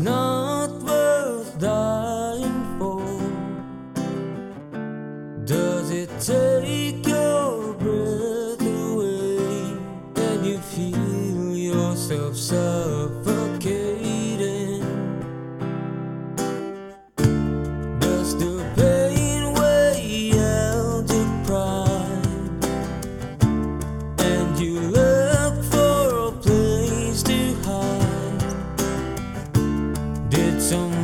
not worth dying for. Does it take your breath away and you feel yourself suffocating? Did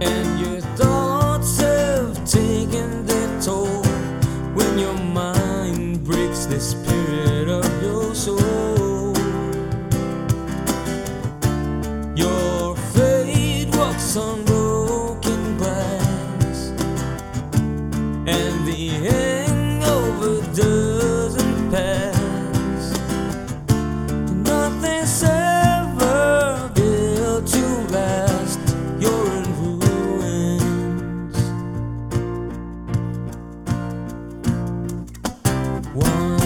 and your thoughts have taken their toll when your mind breaks the spirit of your soul. Your fate walks on broken glass, and the hangover doesn't pass. Nothing's One,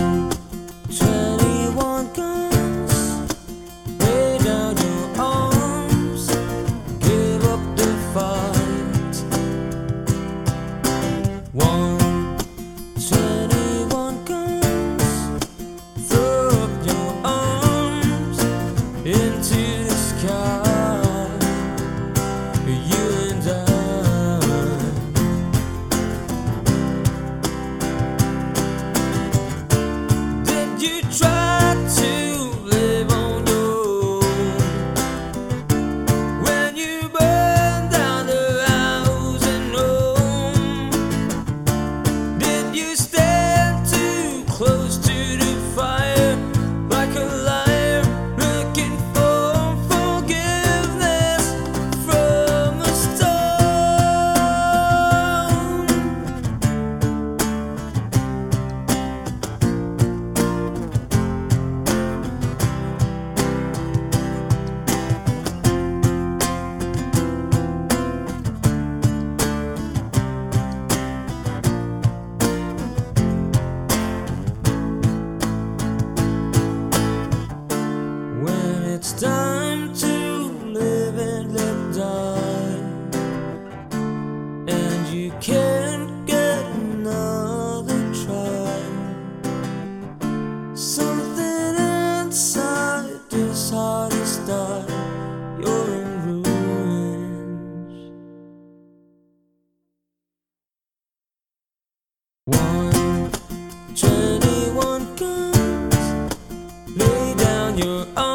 you. Oh,